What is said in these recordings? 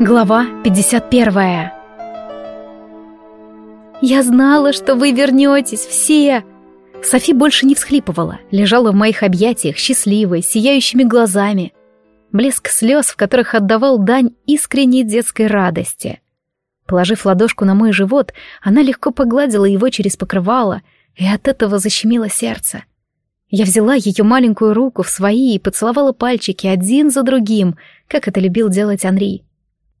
Глава 51 «Я знала, что вы вернетесь, все!» Софи больше не всхлипывала, лежала в моих объятиях, счастливой, сияющими глазами. Блеск слез, в которых отдавал дань искренней детской радости. Положив ладошку на мой живот, она легко погладила его через покрывало, и от этого защемило сердце. Я взяла ее маленькую руку в свои и поцеловала пальчики один за другим, как это любил делать Анри.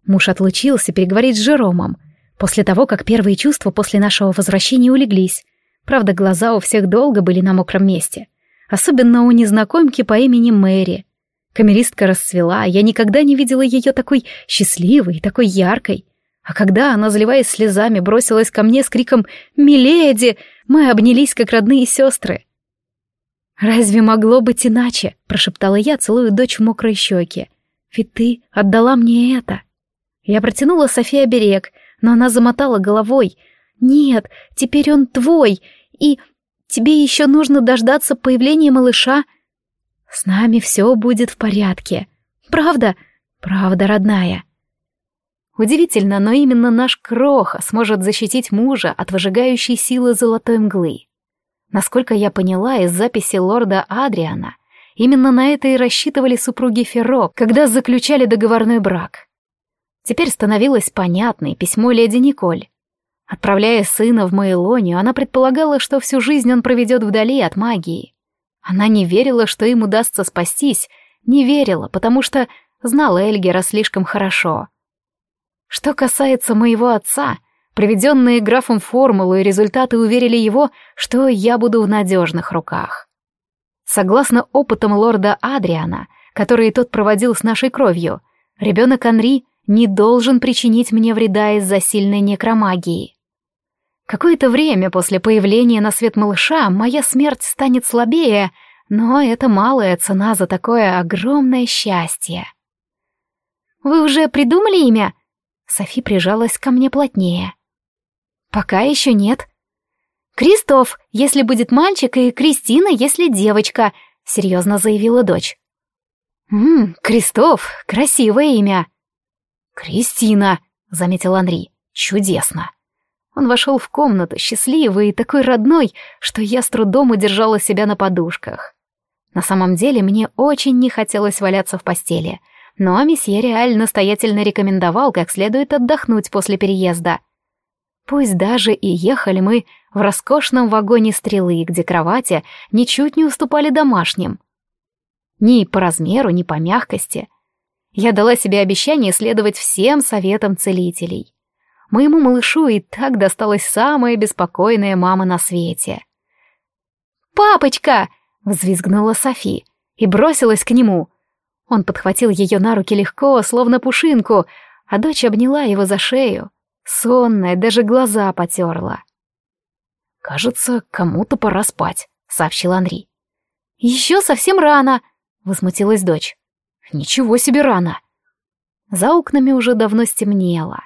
Муж отлучился переговорить с Жеромом, после того, как первые чувства после нашего возвращения улеглись. Правда, глаза у всех долго были на мокром месте. Особенно у незнакомки по имени Мэри. Камеристка расцвела, я никогда не видела ее такой счастливой, такой яркой. А когда она, заливаясь слезами, бросилась ко мне с криком «Миледи!», мы обнялись, как родные сестры. «Разве могло быть иначе?» — прошептала я, целую дочь в мокрой щеки. «Ведь ты отдала мне это». Я протянула Софии оберег, но она замотала головой. «Нет, теперь он твой, и тебе еще нужно дождаться появления малыша. С нами все будет в порядке. Правда? Правда, родная». Удивительно, но именно наш Кроха сможет защитить мужа от выжигающей силы золотой мглы. Насколько я поняла из записи лорда Адриана, именно на это и рассчитывали супруги Ферро, когда заключали договорной брак. Теперь становилось понятно и письмо леди Николь. Отправляя сына в Мейлонию, она предполагала, что всю жизнь он проведет вдали от магии. Она не верила, что им удастся спастись, не верила, потому что знала Эльгера слишком хорошо. Что касается моего отца, приведенные графом формулы и результаты уверили его, что я буду в надежных руках. Согласно опытам лорда Адриана, которые тот проводил с нашей кровью, ребенок Анри не должен причинить мне вреда из-за сильной некромагии. Какое-то время после появления на свет малыша моя смерть станет слабее, но это малая цена за такое огромное счастье. «Вы уже придумали имя?» Софи прижалась ко мне плотнее. «Пока еще нет». «Кристоф, если будет мальчик, и Кристина, если девочка», — серьезно заявила дочь. «Ммм, Кристоф, красивое имя». «Кристина», — заметил Анри, — «чудесно». Он вошел в комнату, счастливый и такой родной, что я с трудом удержала себя на подушках. На самом деле мне очень не хотелось валяться в постели, но месье Реаль настоятельно рекомендовал как следует отдохнуть после переезда. Пусть даже и ехали мы в роскошном вагоне стрелы, где кровати ничуть не уступали домашним. Ни по размеру, ни по мягкости — я дала себе обещание следовать всем советам целителей. Моему малышу и так досталась самая беспокойная мама на свете. «Папочка!» — взвизгнула Софи и бросилась к нему. Он подхватил ее на руки легко, словно пушинку, а дочь обняла его за шею. Сонная, даже глаза потерла. «Кажется, кому-то пора спать», — сообщил Анри. «Еще совсем рано», — возмутилась дочь. Ничего себе рано. За окнами уже давно стемнело.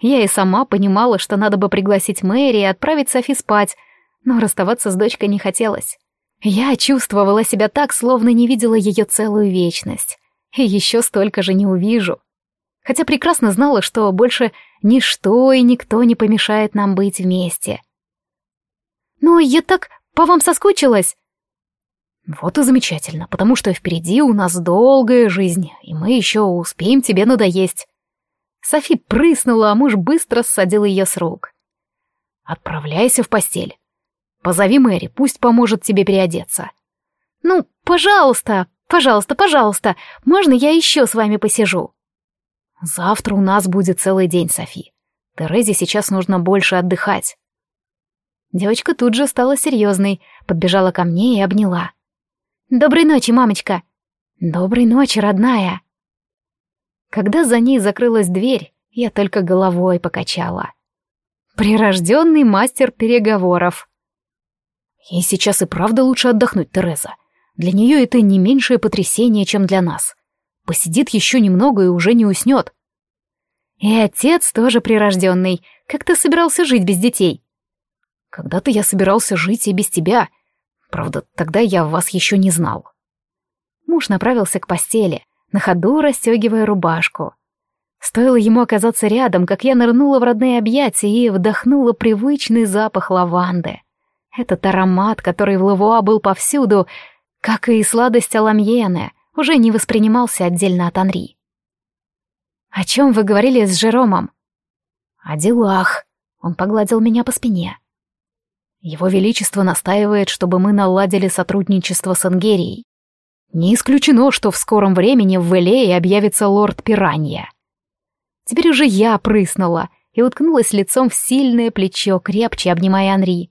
Я и сама понимала, что надо бы пригласить Мэри и отправить Софи спать, но расставаться с дочкой не хотелось. Я чувствовала себя так, словно не видела ее целую вечность. И еще столько же не увижу. Хотя прекрасно знала, что больше ничто и никто не помешает нам быть вместе. «Но я так по вам соскучилась!» Вот и замечательно, потому что впереди у нас долгая жизнь, и мы еще успеем тебе надоесть. Софи прыснула, а муж быстро ссадил ее с рук. Отправляйся в постель. Позови Мэри, пусть поможет тебе переодеться. Ну, пожалуйста, пожалуйста, пожалуйста, можно я еще с вами посижу? Завтра у нас будет целый день, Софи. Терезе сейчас нужно больше отдыхать. Девочка тут же стала серьезной, подбежала ко мне и обняла. «Доброй ночи, мамочка!» «Доброй ночи, родная!» Когда за ней закрылась дверь, я только головой покачала. Прирожденный мастер переговоров. Ей сейчас и правда лучше отдохнуть, Тереза. Для нее это не меньшее потрясение, чем для нас. Посидит еще немного и уже не уснет. И отец тоже прирожденный. Как ты собирался жить без детей? Когда-то я собирался жить и без тебя, Правда, тогда я вас еще не знал. Муж направился к постели, на ходу расстегивая рубашку. Стоило ему оказаться рядом, как я нырнула в родные объятия и вдохнула привычный запах лаванды. Этот аромат, который в Лавуа был повсюду, как и сладость аламьены, уже не воспринимался отдельно от Анри. «О чем вы говорили с Жеромом?» «О делах», — он погладил меня по спине. «Его Величество настаивает, чтобы мы наладили сотрудничество с Ангерией. Не исключено, что в скором времени в Велее объявится лорд Пиранья. Теперь уже я прыснула и уткнулась лицом в сильное плечо, крепче обнимая Анри.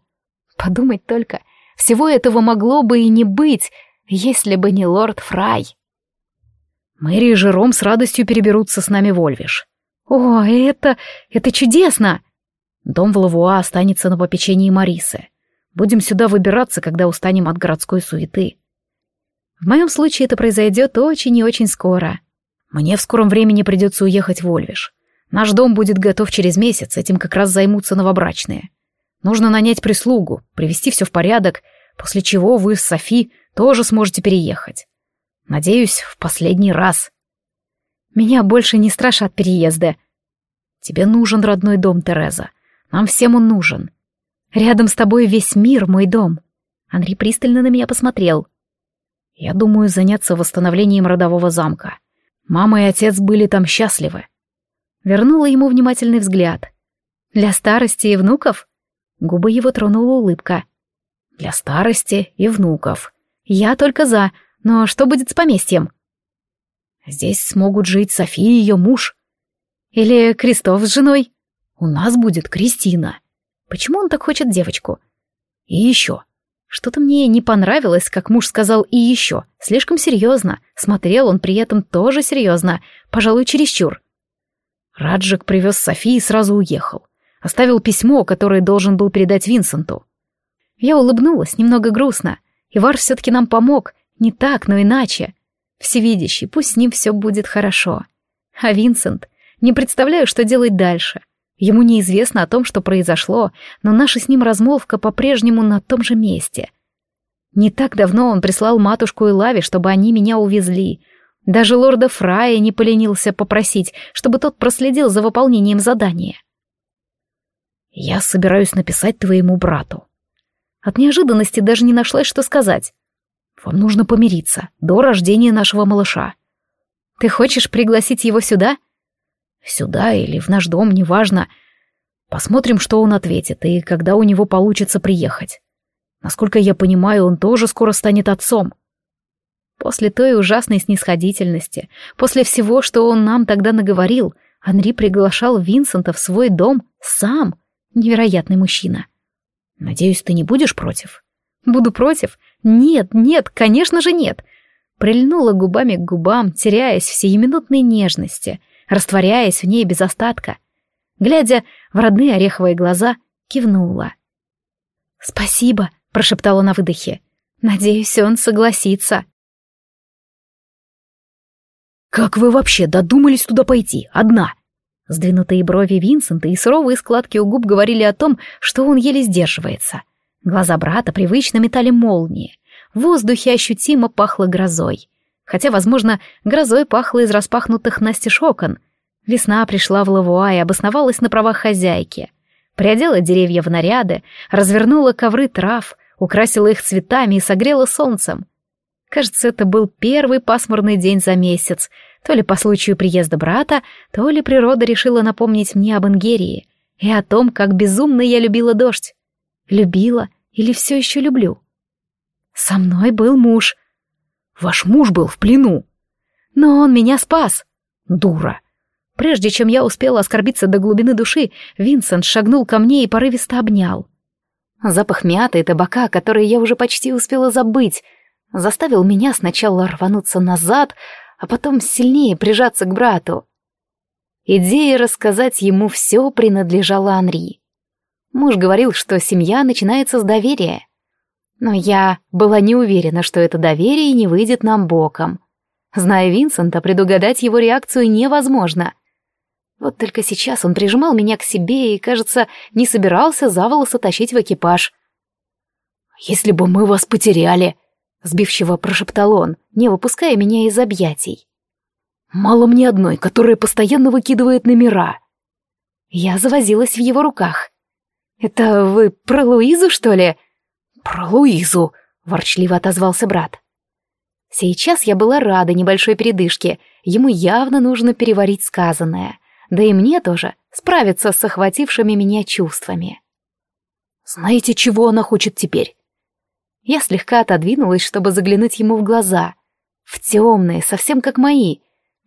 Подумать только, всего этого могло бы и не быть, если бы не лорд Фрай. Мэри и Жером с радостью переберутся с нами в Ольвиш. О, это... это чудесно! Дом в Лавуа останется на попечении Марисы. Будем сюда выбираться, когда устанем от городской суеты. В моем случае это произойдет очень и очень скоро. Мне в скором времени придется уехать в Ольвиш. Наш дом будет готов через месяц, этим как раз займутся новобрачные. Нужно нанять прислугу, привести все в порядок, после чего вы с Софи тоже сможете переехать. Надеюсь, в последний раз. Меня больше не страшат переезды. Тебе нужен родной дом, Тереза. Нам всем он нужен. Рядом с тобой весь мир, мой дом. Андрей пристально на меня посмотрел. Я думаю заняться восстановлением родового замка. Мама и отец были там счастливы. Вернула ему внимательный взгляд. Для старости и внуков? Губы его тронула улыбка. Для старости и внуков. Я только за, но что будет с поместьем? Здесь смогут жить София и ее муж. Или Крестов с женой. У нас будет Кристина. Почему он так хочет девочку? И еще. Что-то мне не понравилось, как муж сказал «и еще». Слишком серьезно. Смотрел он при этом тоже серьезно. Пожалуй, чересчур. Раджик привез Софи и сразу уехал. Оставил письмо, которое должен был передать Винсенту. Я улыбнулась, немного грустно. Ивар все-таки нам помог. Не так, но иначе. Всевидящий, пусть с ним все будет хорошо. А Винсент... Не представляю, что делать дальше. Ему неизвестно о том, что произошло, но наша с ним размолвка по-прежнему на том же месте. Не так давно он прислал матушку и Лави, чтобы они меня увезли. Даже лорда Фрая не поленился попросить, чтобы тот проследил за выполнением задания. «Я собираюсь написать твоему брату». От неожиданности даже не нашлась, что сказать. «Вам нужно помириться до рождения нашего малыша». «Ты хочешь пригласить его сюда?» Сюда или в наш дом, неважно. Посмотрим, что он ответит, и когда у него получится приехать. Насколько я понимаю, он тоже скоро станет отцом. После той ужасной снисходительности, после всего, что он нам тогда наговорил, Анри приглашал Винсента в свой дом сам. Невероятный мужчина. Надеюсь, ты не будешь против? Буду против? Нет, нет, конечно же нет. Прильнула губами к губам, теряясь в сиюминутной нежности — растворяясь в ней без остатка. Глядя в родные ореховые глаза, кивнула. «Спасибо», — прошептала на выдохе. «Надеюсь, он согласится». «Как вы вообще додумались туда пойти, одна?» Сдвинутые брови Винсента и суровые складки у губ говорили о том, что он еле сдерживается. Глаза брата привычно метали молнии. В воздухе ощутимо пахло грозой хотя, возможно, грозой пахло из распахнутых настежь окон. Весна пришла в Лавуа и обосновалась на правах хозяйки. Приодела деревья в наряды, развернула ковры трав, украсила их цветами и согрела солнцем. Кажется, это был первый пасмурный день за месяц, то ли по случаю приезда брата, то ли природа решила напомнить мне об Ингерии и о том, как безумно я любила дождь. Любила или все еще люблю. Со мной был муж — Ваш муж был в плену. Но он меня спас. Дура. Прежде чем я успела оскорбиться до глубины души, Винсент шагнул ко мне и порывисто обнял. Запах мяты и табака, который я уже почти успела забыть, заставил меня сначала рвануться назад, а потом сильнее прижаться к брату. Идея рассказать ему все принадлежала Анри. Муж говорил, что семья начинается с доверия. Но я была не уверена, что это доверие не выйдет нам боком. Зная Винсента, предугадать его реакцию невозможно. Вот только сейчас он прижимал меня к себе и, кажется, не собирался за волосы тащить в экипаж. «Если бы мы вас потеряли», — сбивчиво прошептал он, не выпуская меня из объятий. Мало мне одной, которая постоянно выкидывает номера. Я завозилась в его руках. «Это вы про Луизу, что ли?» «Про Луизу», — ворчливо отозвался брат. Сейчас я была рада небольшой передышке, ему явно нужно переварить сказанное, да и мне тоже справиться с охватившими меня чувствами. «Знаете, чего она хочет теперь?» Я слегка отодвинулась, чтобы заглянуть ему в глаза. В темные, совсем как мои,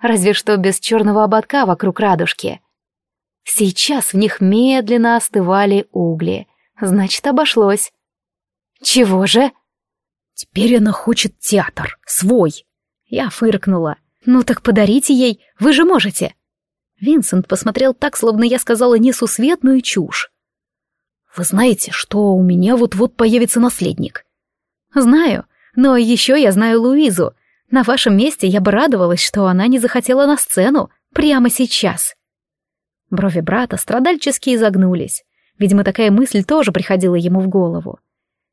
разве что без черного ободка вокруг радужки. Сейчас в них медленно остывали угли, значит, обошлось. «Чего же?» «Теперь она хочет театр, свой!» Я фыркнула. «Ну так подарите ей, вы же можете!» Винсент посмотрел так, словно я сказала несусветную чушь. «Вы знаете, что у меня вот-вот появится наследник?» «Знаю, но еще я знаю Луизу. На вашем месте я бы радовалась, что она не захотела на сцену прямо сейчас». Брови брата страдальчески изогнулись. Видимо, такая мысль тоже приходила ему в голову.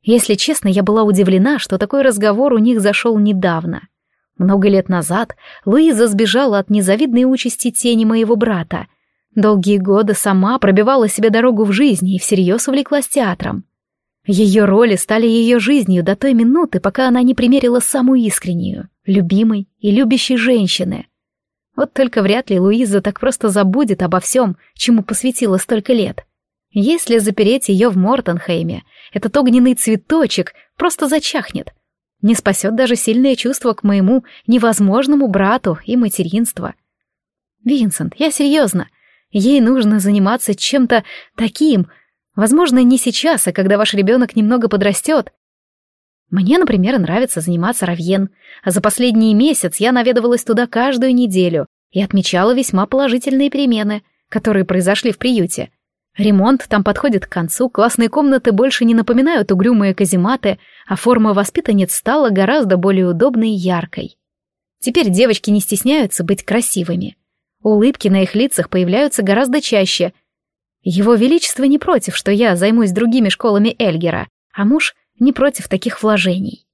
Если честно, я была удивлена, что такой разговор у них зашел недавно. Много лет назад Луиза сбежала от незавидной участи тени моего брата. Долгие годы сама пробивала себе дорогу в жизни и всерьез увлеклась театром. Ее роли стали ее жизнью до той минуты, пока она не примерила самую искреннюю, любимой и любящей женщины. Вот только вряд ли Луиза так просто забудет обо всем, чему посвятила столько лет. Если запереть ее в Мортенхейме, этот огненный цветочек просто зачахнет. Не спасет даже сильное чувство к моему невозможному брату и материнство. Винсент, я серьезно. Ей нужно заниматься чем-то таким. Возможно, не сейчас, а когда ваш ребенок немного подрастет. Мне, например, нравится заниматься равьен, а за последний месяц я наведывалась туда каждую неделю и отмечала весьма положительные перемены, которые произошли в приюте. Ремонт там подходит к концу, классные комнаты больше не напоминают угрюмые казематы, а форма воспитанниц стала гораздо более удобной и яркой. Теперь девочки не стесняются быть красивыми. Улыбки на их лицах появляются гораздо чаще. Его Величество не против, что я займусь другими школами Эльгера, а муж не против таких вложений.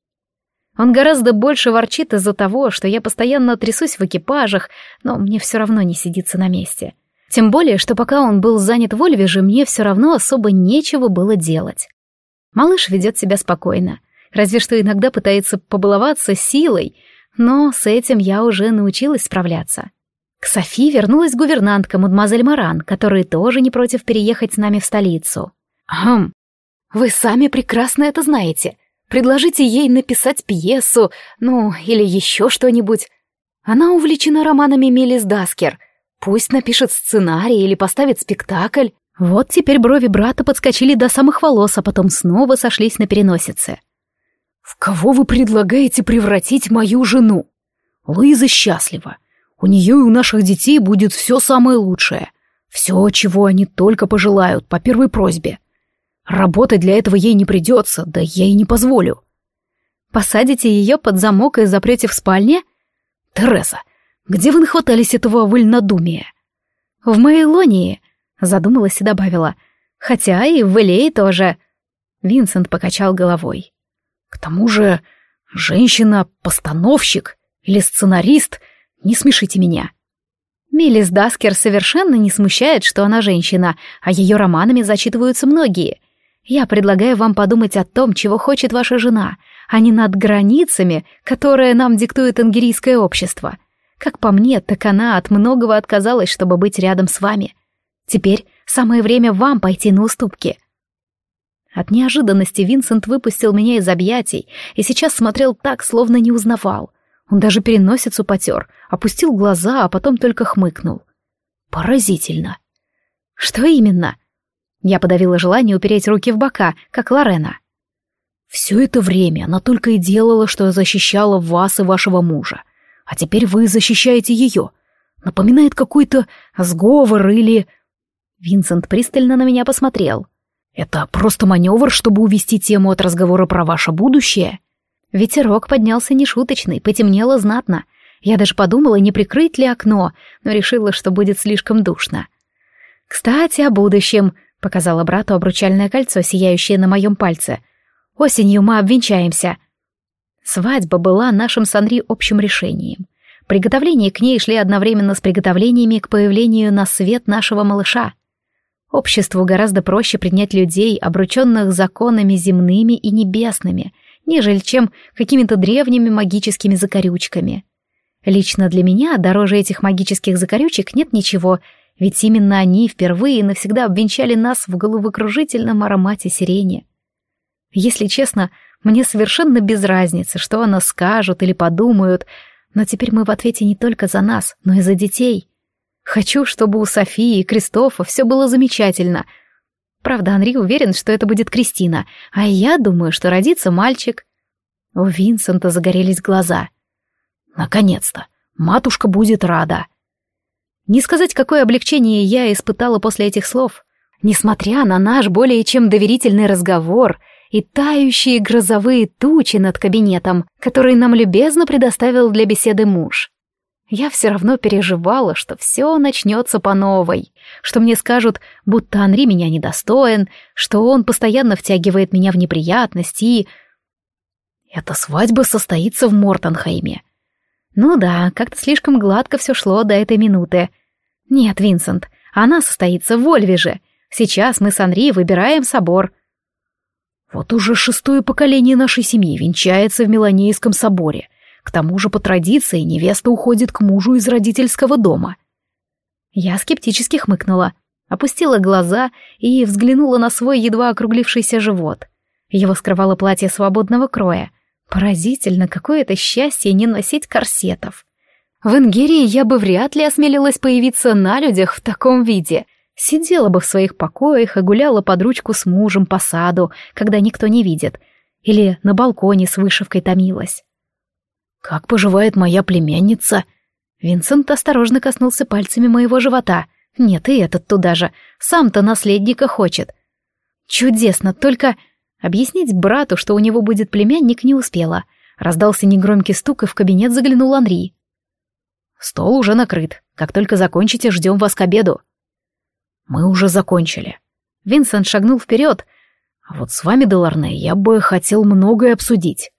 Он гораздо больше ворчит из-за того, что я постоянно трясусь в экипажах, но мне все равно не сидится на месте. Тем более, что пока он был занят в Ольвеже, мне все равно особо нечего было делать. Малыш ведет себя спокойно, разве что иногда пытается побаловаться силой, но с этим я уже научилась справляться. К Софи вернулась гувернантка мадемуазель Маран, которая тоже не против переехать с нами в столицу. «Хм, вы сами прекрасно это знаете. Предложите ей написать пьесу, ну, или еще что-нибудь. Она увлечена романами Мелис Даскер — Пусть напишет сценарий или поставит спектакль. Вот теперь брови брата подскочили до самых волос, а потом снова сошлись на переносице. «В кого вы предлагаете превратить мою жену? Луиза счастлива. У нее и у наших детей будет все самое лучшее. Все, чего они только пожелают, по первой просьбе. Работать для этого ей не придется, да я и не позволю». «Посадите ее под замок и запрете в спальне?» «Тереза, где вы нахватались этого вольнодумия? В Мейлонии, задумалась и добавила. Хотя и в Элее тоже. Винсент покачал головой. К тому же, женщина-постановщик или сценарист, не смешите меня. Миллис Даскер совершенно не смущает, что она женщина, а ее романами зачитываются многие. Я предлагаю вам подумать о том, чего хочет ваша жена, а не над границами, которые нам диктует ангерийское общество. Как по мне, так она от многого отказалась, чтобы быть рядом с вами. Теперь самое время вам пойти на уступки. От неожиданности Винсент выпустил меня из объятий и сейчас смотрел так, словно не узнавал. Он даже переносицу потер, опустил глаза, а потом только хмыкнул. Поразительно. Что именно? Я подавила желание упереть руки в бока, как Лорена. Все это время она только и делала, что защищала вас и вашего мужа а теперь вы защищаете ее. Напоминает какой-то сговор или...» Винсент пристально на меня посмотрел. «Это просто маневр, чтобы увести тему от разговора про ваше будущее?» Ветерок поднялся нешуточный, потемнело знатно. Я даже подумала, не прикрыть ли окно, но решила, что будет слишком душно. «Кстати, о будущем», — показала брату обручальное кольцо, сияющее на моем пальце. «Осенью мы обвенчаемся. Свадьба была нашим с Анри общим решением. Приготовления к ней шли одновременно с приготовлениями к появлению на свет нашего малыша. Обществу гораздо проще принять людей, обрученных законами земными и небесными, нежели чем какими-то древними магическими закорючками. Лично для меня дороже этих магических закорючек нет ничего, ведь именно они впервые навсегда обвенчали нас в головокружительном аромате сирени. Если честно, мне совершенно без разницы, что она скажут или подумают, но теперь мы в ответе не только за нас, но и за детей. Хочу, чтобы у Софии и Кристофа все было замечательно. Правда, Анри уверен, что это будет Кристина, а я думаю, что родится мальчик. У Винсента загорелись глаза. Наконец-то! Матушка будет рада. Не сказать, какое облегчение я испытала после этих слов. Несмотря на наш более чем доверительный разговор и тающие грозовые тучи над кабинетом, которые нам любезно предоставил для беседы муж. Я все равно переживала, что все начнется по новой, что мне скажут, будто Анри меня недостоин, что он постоянно втягивает меня в неприятности и... Эта свадьба состоится в Мортенхейме. Ну да, как-то слишком гладко все шло до этой минуты. Нет, Винсент, она состоится в Ольвеже. Сейчас мы с Анри выбираем собор. Вот уже шестое поколение нашей семьи венчается в Меланейском соборе. К тому же по традиции невеста уходит к мужу из родительского дома. Я скептически хмыкнула, опустила глаза и взглянула на свой едва округлившийся живот. Его скрывало платье свободного кроя, Поразительно, какое это счастье не носить корсетов. В Ингерии я бы вряд ли осмелилась появиться на людях в таком виде. Сидела бы в своих покоях и гуляла под ручку с мужем по саду, когда никто не видит. Или на балконе с вышивкой томилась. «Как поживает моя племянница?» Винсент осторожно коснулся пальцами моего живота. «Нет, и этот туда же. Сам-то наследника хочет». «Чудесно, только...» Объяснить брату, что у него будет племянник, не успела. Раздался негромкий стук, и в кабинет заглянул Анри. «Стол уже накрыт. Как только закончите, ждем вас к обеду». «Мы уже закончили». Винсент шагнул вперед. «А вот с вами, Деларне, я бы хотел многое обсудить».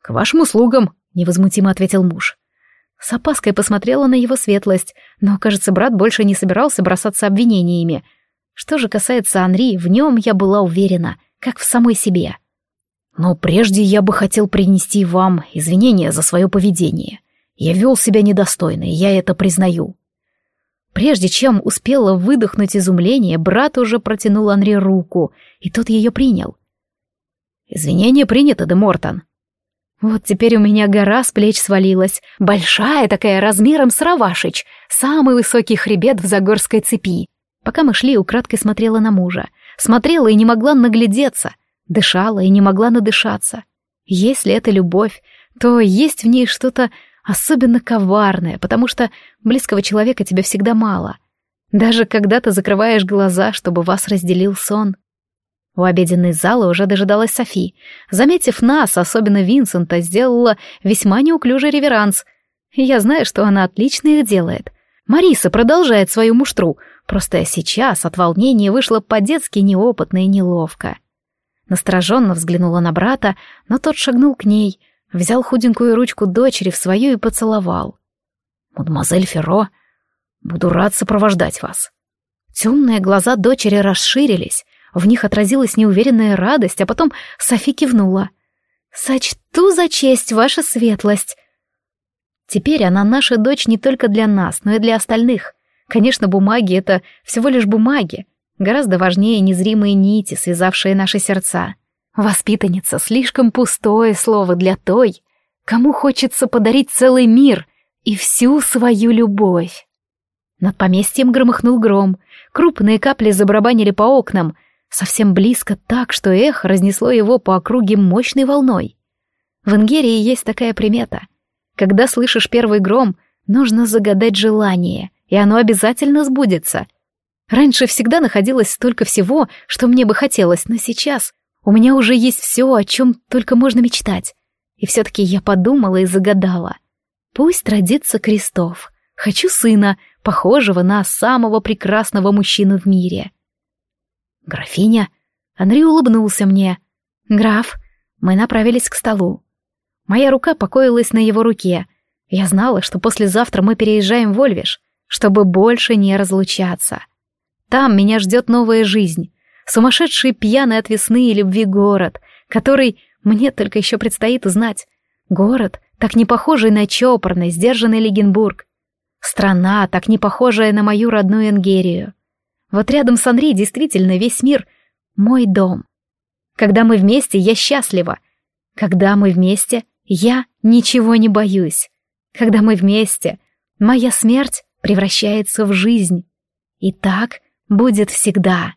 «К вашим услугам», — невозмутимо ответил муж. С опаской посмотрела на его светлость, но, кажется, брат больше не собирался бросаться обвинениями. Что же касается Анри, в нем я была уверена как в самой себе. Но прежде я бы хотел принести вам извинения за свое поведение. Я вел себя недостойно, и я это признаю. Прежде чем успела выдохнуть изумление, брат уже протянул Анри руку, и тот ее принял. «Извинения приняты, де Мортон». Вот теперь у меня гора с плеч свалилась, большая такая, размером с Равашич, самый высокий хребет в Загорской цепи. Пока мы шли, украдкой смотрела на мужа. Смотрела и не могла наглядеться, дышала и не могла надышаться. Если это любовь, то есть в ней что-то особенно коварное, потому что близкого человека тебе всегда мало. Даже когда ты закрываешь глаза, чтобы вас разделил сон. У обеденной залы уже дожидалась Софи. Заметив нас, особенно Винсента, сделала весьма неуклюжий реверанс. Я знаю, что она отлично их делает. Мариса продолжает свою муштру, Просто сейчас от волнения вышло по-детски неопытно и неловко. Настороженно взглянула на брата, но тот шагнул к ней, взял худенькую ручку дочери в свою и поцеловал. «Мадемуазель Ферро, буду рад сопровождать вас». Темные глаза дочери расширились, в них отразилась неуверенная радость, а потом Софи кивнула. «Сочту за честь, ваша светлость!» Теперь она наша дочь не только для нас, но и для остальных. Конечно, бумаги — это всего лишь бумаги. Гораздо важнее незримые нити, связавшие наши сердца. Воспитанница — слишком пустое слово для той, кому хочется подарить целый мир и всю свою любовь. Над поместьем громыхнул гром, крупные капли забарабанили по окнам, совсем близко так, что эхо разнесло его по округе мощной волной. В Ингерии есть такая примета. Когда слышишь первый гром, нужно загадать желание, и оно обязательно сбудется. Раньше всегда находилось столько всего, что мне бы хотелось, но сейчас у меня уже есть все, о чем только можно мечтать. И все-таки я подумала и загадала. Пусть родится Крестов. Хочу сына, похожего на самого прекрасного мужчину в мире. Графиня. Анри улыбнулся мне. Граф. Мы направились к столу. Моя рука покоилась на его руке. Я знала, что послезавтра мы переезжаем в Ольвиш, чтобы больше не разлучаться. Там меня ждет новая жизнь, сумасшедший пьяный от весны и любви город, который мне только еще предстоит узнать. Город, так не похожий на чопорный, сдержанный Легенбург. Страна, так не похожая на мою родную Энгерию. Вот рядом с Анри действительно весь мир — мой дом. Когда мы вместе, я счастлива. Когда мы вместе, я ничего не боюсь. Когда мы вместе, моя смерть превращается в жизнь. И так будет всегда.